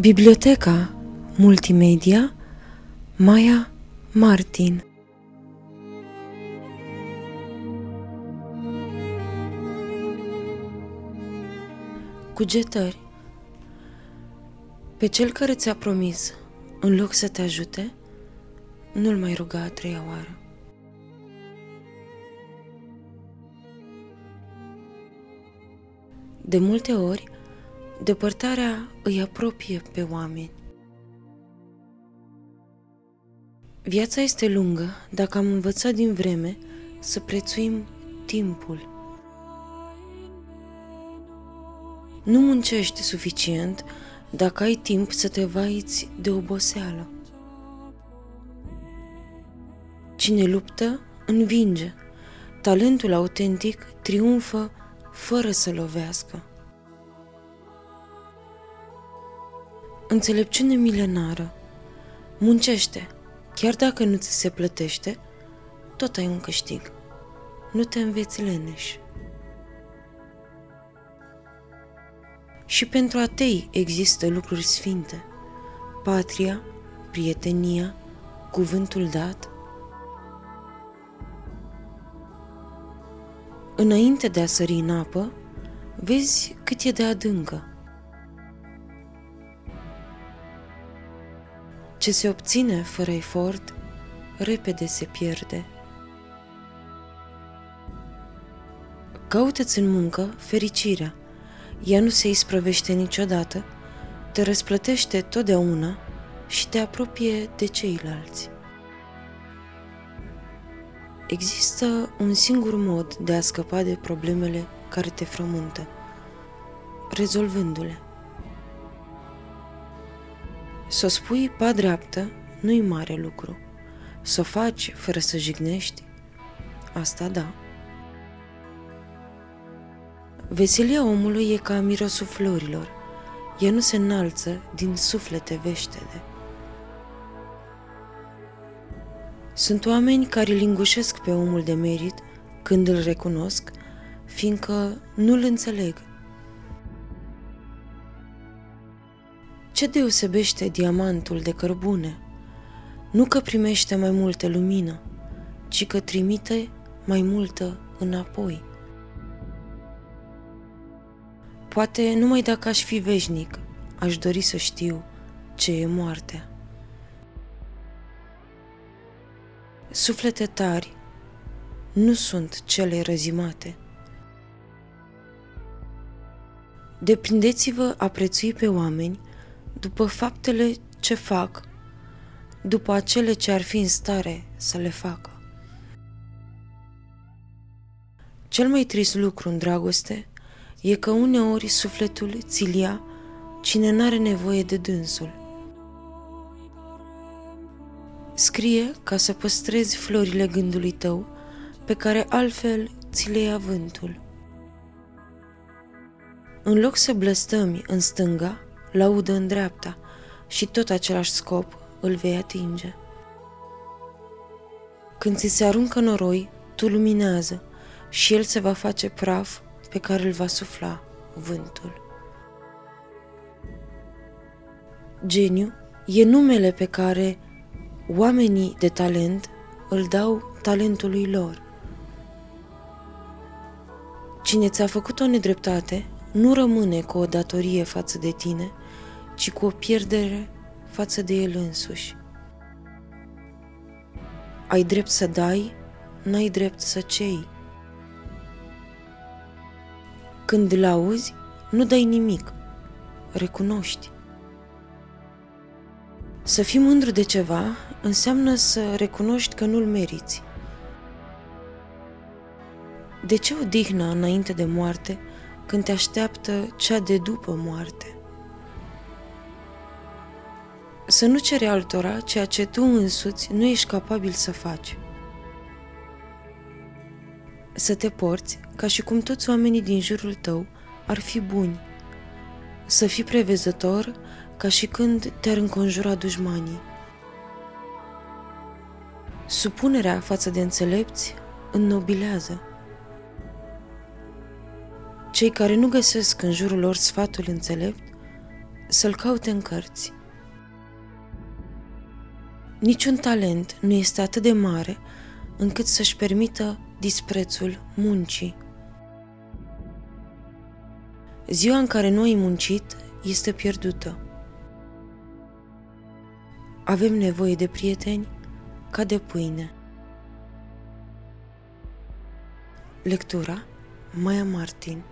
Biblioteca Multimedia Maya Martin Cugetări Pe cel care ți-a promis, în loc să te ajute, nu-l mai ruga a treia oară. De multe ori, depărtarea îi apropie pe oameni. Viața este lungă dacă am învățat din vreme să prețuim timpul. Nu muncești suficient dacă ai timp să te vaiți de oboseală. Cine luptă, învinge. Talentul autentic triumfă fără să lovească. Înțelepciune milenară. Muncește. Chiar dacă nu ți se plătește, tot ai un câștig. Nu te înveți leneș. Și pentru atei există lucruri sfinte. Patria, prietenia, cuvântul dat. Înainte de a sări în apă, vezi cât e de adâncă. Ce se obține fără efort, repede se pierde. Caută-ți în muncă fericirea. Ea nu se isprăvește niciodată, te răsplătește totdeauna și te apropie de ceilalți. Există un singur mod de a scăpa de problemele care te frământă, rezolvându-le. Să o spui pa dreaptă nu-i mare lucru. Să o faci fără să jignești, asta da. Veselia omului e ca mirosul florilor. Ea nu se înalță din suflete veștede. Sunt oameni care lingușesc pe omul de merit când îl recunosc, fiindcă nu-l înțeleg – Ce deosebește diamantul de cărbune? Nu că primește mai multă lumină, ci că trimite mai multă înapoi. Poate numai dacă aș fi veșnic, aș dori să știu ce e moartea. Suflete tari nu sunt cele răzimate. Deprindeți-vă a prețui pe oameni după faptele ce fac, după acele ce ar fi în stare să le facă. Cel mai trist lucru în dragoste e că uneori sufletul ți ia cine n-are nevoie de dânsul. Scrie ca să păstrezi florile gândului tău, pe care altfel ți le ia vântul. În loc să blăstămi în stânga, laudă în dreapta și tot același scop îl vei atinge. Când ți se aruncă noroi, tu luminează și el se va face praf pe care îl va sufla vântul. Geniu e numele pe care oamenii de talent îl dau talentului lor. Cine ți-a făcut o nedreptate nu rămâne cu o datorie față de tine, ci cu o pierdere față de el însuși. Ai drept să dai, n-ai drept să cei. Când îl auzi, nu dai nimic, recunoști. Să fii mândru de ceva înseamnă să recunoști că nu-l meriți. De ce odihna înainte de moarte când te așteaptă cea de după moarte? Să nu cere altora ceea ce tu însuți nu ești capabil să faci. Să te porți ca și cum toți oamenii din jurul tău ar fi buni. Să fii prevezător ca și când te-ar înconjura dușmanii. Supunerea față de înțelepți înnobilează. Cei care nu găsesc în jurul lor sfatul înțelept să-l caute în cărți. Niciun talent nu este atât de mare încât să-și permită disprețul muncii. Ziua în care nu ai muncit este pierdută. Avem nevoie de prieteni ca de pâine. Lectura Maya Martin